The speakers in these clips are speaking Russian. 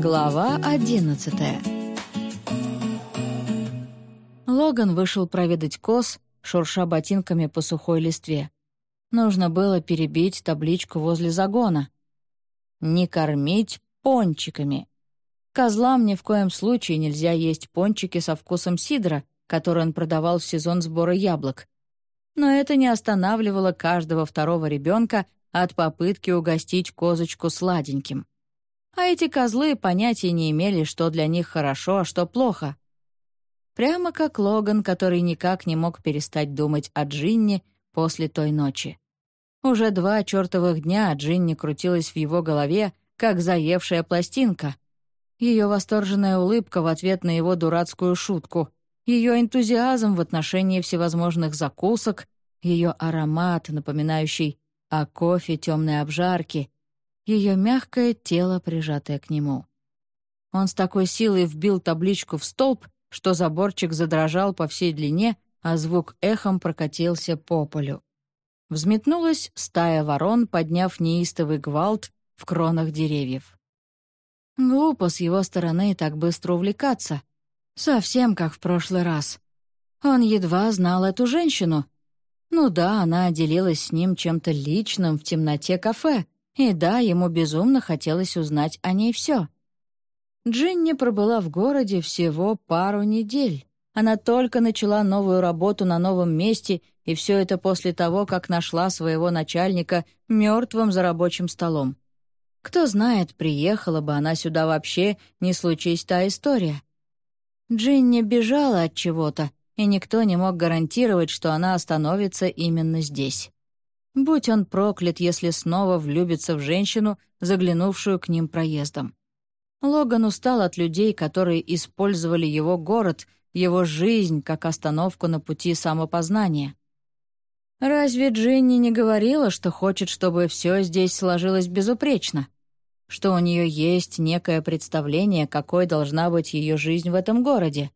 Глава одиннадцатая Логан вышел проведать коз, шурша ботинками по сухой листве. Нужно было перебить табличку возле загона. «Не кормить пончиками». Козлам ни в коем случае нельзя есть пончики со вкусом сидра, который он продавал в сезон сбора яблок. Но это не останавливало каждого второго ребенка от попытки угостить козочку сладеньким. А эти козлы понятия не имели, что для них хорошо, а что плохо. Прямо как Логан, который никак не мог перестать думать о Джинни после той ночи. Уже два чертовых дня Джинни крутилась в его голове, как заевшая пластинка. Ее восторженная улыбка в ответ на его дурацкую шутку, ее энтузиазм в отношении всевозможных закусок, ее аромат, напоминающий о кофе темной обжарки, ее мягкое тело, прижатое к нему. Он с такой силой вбил табличку в столб, что заборчик задрожал по всей длине, а звук эхом прокатился по полю. Взметнулась стая ворон, подняв неистовый гвалт в кронах деревьев. Глупо с его стороны так быстро увлекаться. Совсем как в прошлый раз. Он едва знал эту женщину. Ну да, она делилась с ним чем-то личным в темноте кафе, и да, ему безумно хотелось узнать о ней все. Джинни пробыла в городе всего пару недель. Она только начала новую работу на новом месте, и все это после того, как нашла своего начальника мертвым за рабочим столом. Кто знает, приехала бы она сюда вообще, не случись та история. Джинни бежала от чего-то, и никто не мог гарантировать, что она остановится именно здесь. Будь он проклят, если снова влюбится в женщину, заглянувшую к ним проездом. Логан устал от людей, которые использовали его город, его жизнь как остановку на пути самопознания. Разве Джинни не говорила, что хочет, чтобы все здесь сложилось безупречно? Что у нее есть некое представление, какой должна быть ее жизнь в этом городе?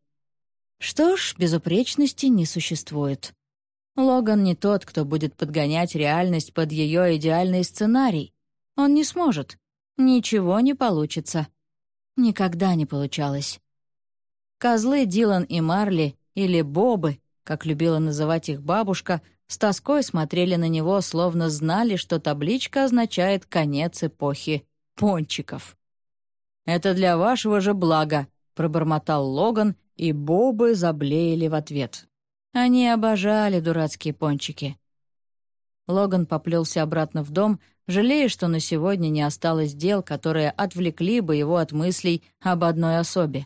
Что ж, безупречности не существует. Логан не тот, кто будет подгонять реальность под ее идеальный сценарий. Он не сможет. Ничего не получится. Никогда не получалось. Козлы Дилан и Марли, или Бобы, как любила называть их бабушка, с тоской смотрели на него, словно знали, что табличка означает конец эпохи пончиков. «Это для вашего же блага», — пробормотал Логан, и Бобы заблеяли в ответ. Они обожали дурацкие пончики. Логан поплелся обратно в дом, жалея, что на сегодня не осталось дел, которые отвлекли бы его от мыслей об одной особе.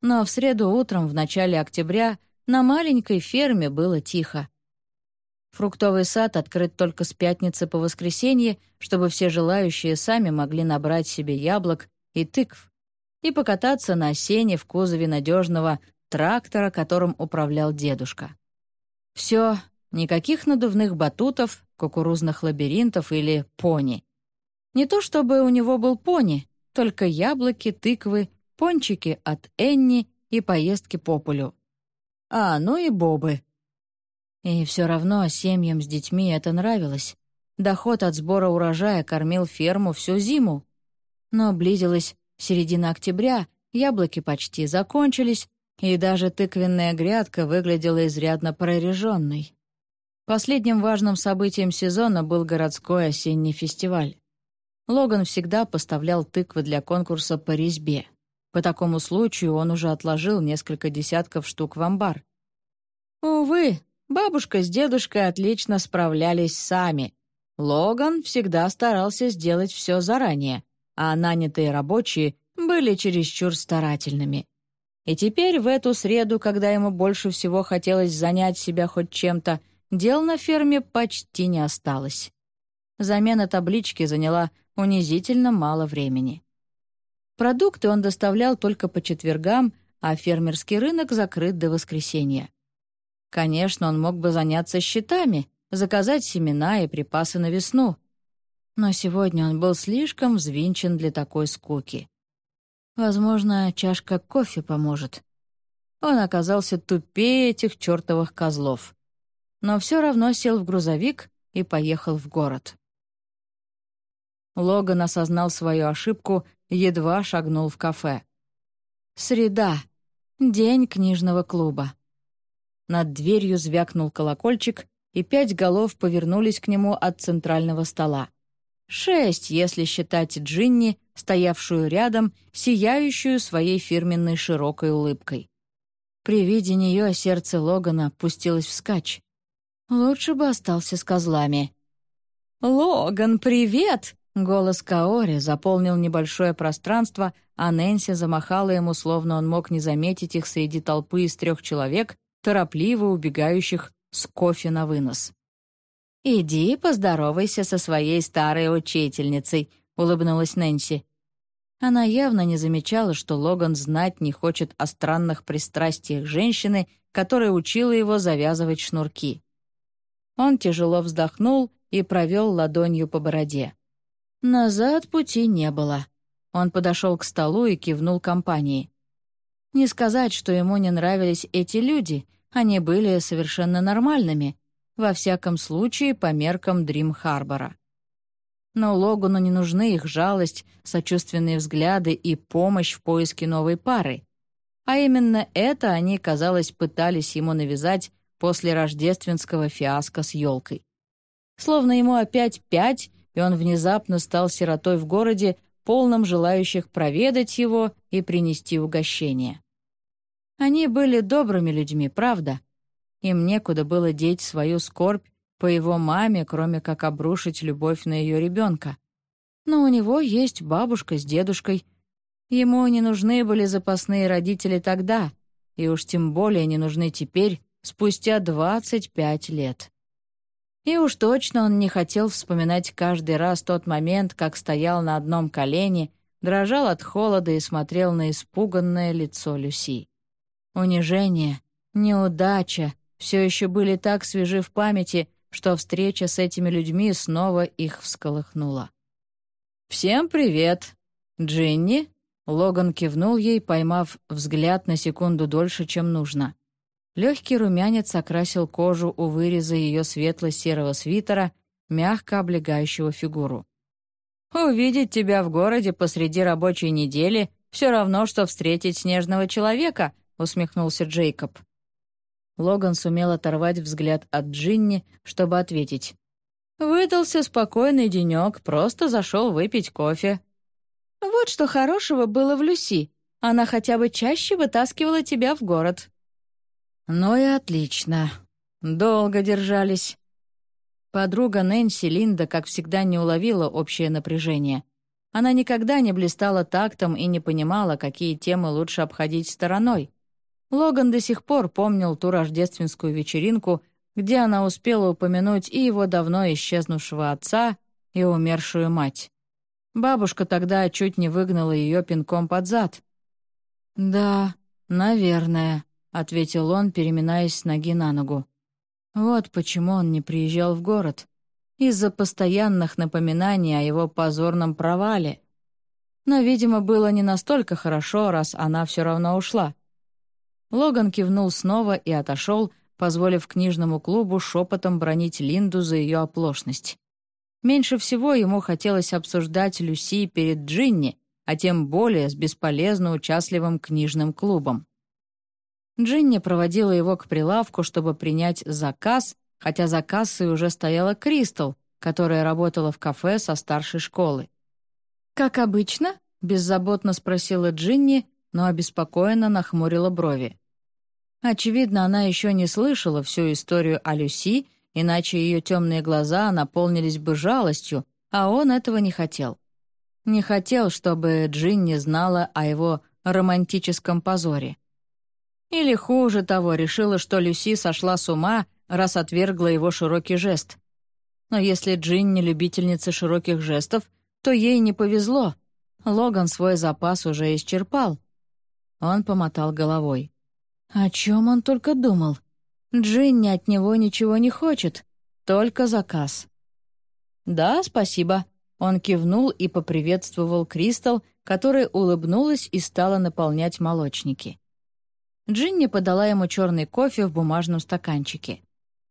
Но в среду утром, в начале октября, на маленькой ферме было тихо. Фруктовый сад открыт только с пятницы по воскресенье, чтобы все желающие сами могли набрать себе яблок и тыкв и покататься на сене в кузове надежного трактора, которым управлял дедушка. Все, никаких надувных батутов, кукурузных лабиринтов или пони. Не то чтобы у него был пони, только яблоки, тыквы, пончики от Энни и поездки по полю. А, ну и бобы. И все равно семьям с детьми это нравилось. Доход от сбора урожая кормил ферму всю зиму. Но близилась середина октября, яблоки почти закончились, и даже тыквенная грядка выглядела изрядно прореженной. Последним важным событием сезона был городской осенний фестиваль. Логан всегда поставлял тыквы для конкурса по резьбе. По такому случаю он уже отложил несколько десятков штук в амбар. Увы, бабушка с дедушкой отлично справлялись сами. Логан всегда старался сделать все заранее, а нанятые рабочие были чересчур старательными. И теперь в эту среду, когда ему больше всего хотелось занять себя хоть чем-то, дел на ферме почти не осталось. Замена таблички заняла унизительно мало времени. Продукты он доставлял только по четвергам, а фермерский рынок закрыт до воскресенья. Конечно, он мог бы заняться счетами, заказать семена и припасы на весну. Но сегодня он был слишком взвинчен для такой скуки. Возможно, чашка кофе поможет. Он оказался тупее этих чертовых козлов. Но все равно сел в грузовик и поехал в город. Логан осознал свою ошибку едва шагнул в кафе. Среда. День книжного клуба. Над дверью звякнул колокольчик, и пять голов повернулись к нему от центрального стола. Шесть, если считать Джинни, стоявшую рядом, сияющую своей фирменной широкой улыбкой. При виде нее сердце Логана пустилось вскачь. Лучше бы остался с козлами. «Логан, привет!» Голос Каори заполнил небольшое пространство, а Нэнси замахала ему, словно он мог не заметить их среди толпы из трех человек, торопливо убегающих с кофе на вынос. «Иди поздоровайся со своей старой учительницей», — улыбнулась Нэнси. Она явно не замечала, что Логан знать не хочет о странных пристрастиях женщины, которая учила его завязывать шнурки. Он тяжело вздохнул и провел ладонью по бороде. Назад пути не было. Он подошел к столу и кивнул компании. Не сказать, что ему не нравились эти люди, они были совершенно нормальными, во всяком случае по меркам Дрим-Харбора. Но Логану не нужны их жалость, сочувственные взгляды и помощь в поиске новой пары. А именно это они, казалось, пытались ему навязать после рождественского фиаско с елкой. Словно ему опять пять, и он внезапно стал сиротой в городе, полном желающих проведать его и принести угощение. Они были добрыми людьми, правда? Им некуда было деть свою скорбь по его маме, кроме как обрушить любовь на ее ребенка. Но у него есть бабушка с дедушкой. Ему не нужны были запасные родители тогда, и уж тем более не нужны теперь, спустя 25 лет. И уж точно он не хотел вспоминать каждый раз тот момент, как стоял на одном колене, дрожал от холода и смотрел на испуганное лицо Люси. Унижение, неудача все еще были так свежи в памяти, что встреча с этими людьми снова их всколыхнула. «Всем привет! Джинни?» Логан кивнул ей, поймав взгляд на секунду дольше, чем нужно. Легкий румянец окрасил кожу у выреза ее светло-серого свитера, мягко облегающего фигуру. «Увидеть тебя в городе посреди рабочей недели все равно, что встретить снежного человека», — усмехнулся Джейкоб. Логан сумел оторвать взгляд от Джинни, чтобы ответить. «Выдался спокойный денек, просто зашел выпить кофе». «Вот что хорошего было в Люси. Она хотя бы чаще вытаскивала тебя в город». «Ну и отлично. Долго держались». Подруга Нэнси Линда, как всегда, не уловила общее напряжение. Она никогда не блистала тактом и не понимала, какие темы лучше обходить стороной. Логан до сих пор помнил ту рождественскую вечеринку, где она успела упомянуть и его давно исчезнувшего отца, и умершую мать. Бабушка тогда чуть не выгнала ее пинком под зад. «Да, наверное», — ответил он, переминаясь с ноги на ногу. Вот почему он не приезжал в город. Из-за постоянных напоминаний о его позорном провале. Но, видимо, было не настолько хорошо, раз она все равно ушла. Логан кивнул снова и отошел, позволив книжному клубу шепотом бронить Линду за ее оплошность. Меньше всего ему хотелось обсуждать Люси перед Джинни, а тем более с бесполезно участливым книжным клубом. Джинни проводила его к прилавку, чтобы принять заказ, хотя за кассой уже стояла Кристал, которая работала в кафе со старшей школы. «Как обычно?» — беззаботно спросила Джинни, но обеспокоенно нахмурила брови. Очевидно, она еще не слышала всю историю о Люси, иначе ее темные глаза наполнились бы жалостью, а он этого не хотел. Не хотел, чтобы Джинни знала о его романтическом позоре. Или хуже того, решила, что Люси сошла с ума, раз отвергла его широкий жест. Но если Джин не любительница широких жестов, то ей не повезло. Логан свой запас уже исчерпал. Он помотал головой. О чем он только думал? Джинни от него ничего не хочет, только заказ. «Да, спасибо», — он кивнул и поприветствовал Кристал, которая улыбнулась и стала наполнять молочники. Джинни подала ему черный кофе в бумажном стаканчике.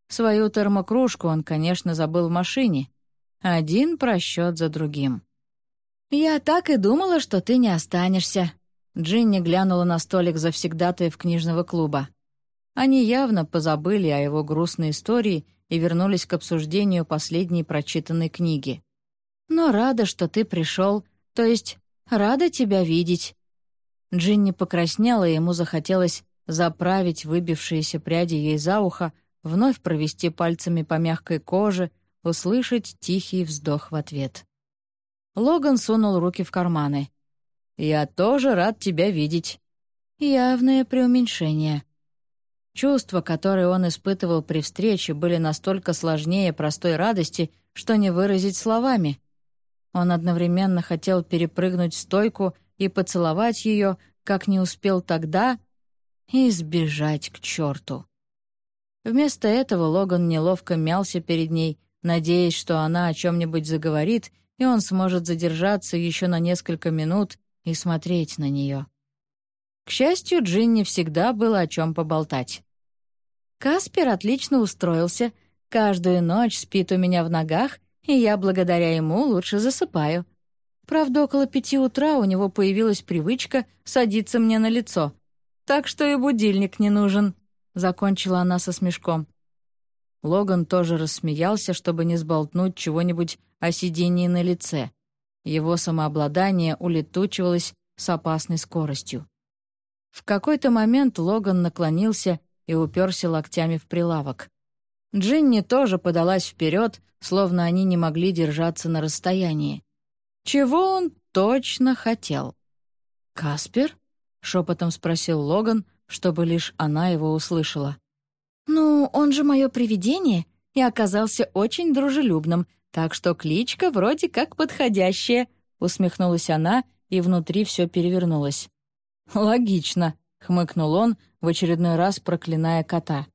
Свою термокружку он, конечно, забыл в машине. Один просчет за другим. «Я так и думала, что ты не останешься», Джинни глянула на столик завсегдатаев книжного клуба. Они явно позабыли о его грустной истории и вернулись к обсуждению последней прочитанной книги. «Но рада, что ты пришел, то есть рада тебя видеть». Джинни покраснела, и ему захотелось заправить выбившиеся пряди ей за ухо, вновь провести пальцами по мягкой коже, услышать тихий вздох в ответ. Логан сунул руки в карманы. «Я тоже рад тебя видеть». Явное преуменьшение. Чувства, которые он испытывал при встрече, были настолько сложнее простой радости, что не выразить словами. Он одновременно хотел перепрыгнуть стойку и поцеловать ее, как не успел тогда, и сбежать к черту. Вместо этого Логан неловко мялся перед ней, надеясь, что она о чем-нибудь заговорит, и он сможет задержаться еще на несколько минут и смотреть на нее. К счастью, Джинни всегда было о чем поболтать. Каспер отлично устроился, каждую ночь спит у меня в ногах, и я благодаря ему лучше засыпаю. Правда, около пяти утра у него появилась привычка садиться мне на лицо, так что и будильник не нужен», — закончила она со смешком. Логан тоже рассмеялся, чтобы не сболтнуть чего-нибудь о сидении на лице. Его самообладание улетучивалось с опасной скоростью. В какой-то момент Логан наклонился и уперся локтями в прилавок. Джинни тоже подалась вперед, словно они не могли держаться на расстоянии. Чего он точно хотел? «Каспер?» — шепотом спросил Логан, чтобы лишь она его услышала. «Ну, он же мое привидение и оказался очень дружелюбным, так что кличка вроде как подходящая», — усмехнулась она, и внутри все перевернулось. «Логично», — хмыкнул он, в очередной раз проклиная кота.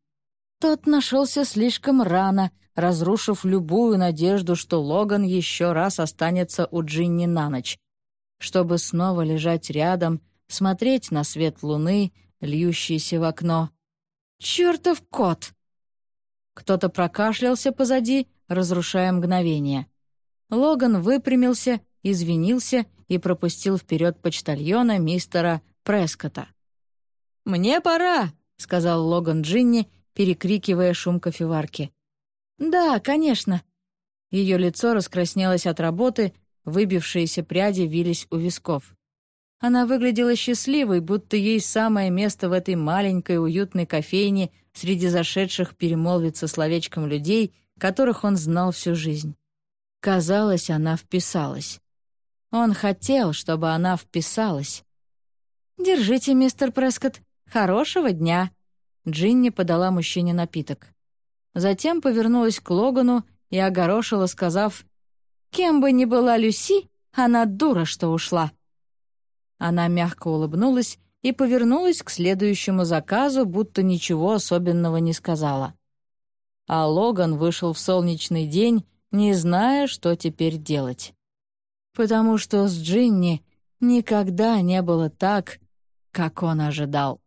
Тот нашелся слишком рано, разрушив любую надежду, что Логан еще раз останется у Джинни на ночь, чтобы снова лежать рядом, смотреть на свет луны, льющийся в окно. «Чертов кот!» Кто-то прокашлялся позади, разрушая мгновение. Логан выпрямился, извинился и пропустил вперед почтальона мистера Прескота. «Мне пора», — сказал Логан Джинни, перекрикивая шум кофеварки. «Да, конечно». Ее лицо раскраснелось от работы, выбившиеся пряди вились у висков. Она выглядела счастливой, будто ей самое место в этой маленькой уютной кофейне среди зашедших перемолвиться словечком людей — которых он знал всю жизнь. Казалось, она вписалась. Он хотел, чтобы она вписалась. «Держите, мистер Прескотт. Хорошего дня!» Джинни подала мужчине напиток. Затем повернулась к Логану и огорошила, сказав, «Кем бы ни была Люси, она дура, что ушла». Она мягко улыбнулась и повернулась к следующему заказу, будто ничего особенного не сказала а Логан вышел в солнечный день, не зная, что теперь делать. Потому что с Джинни никогда не было так, как он ожидал.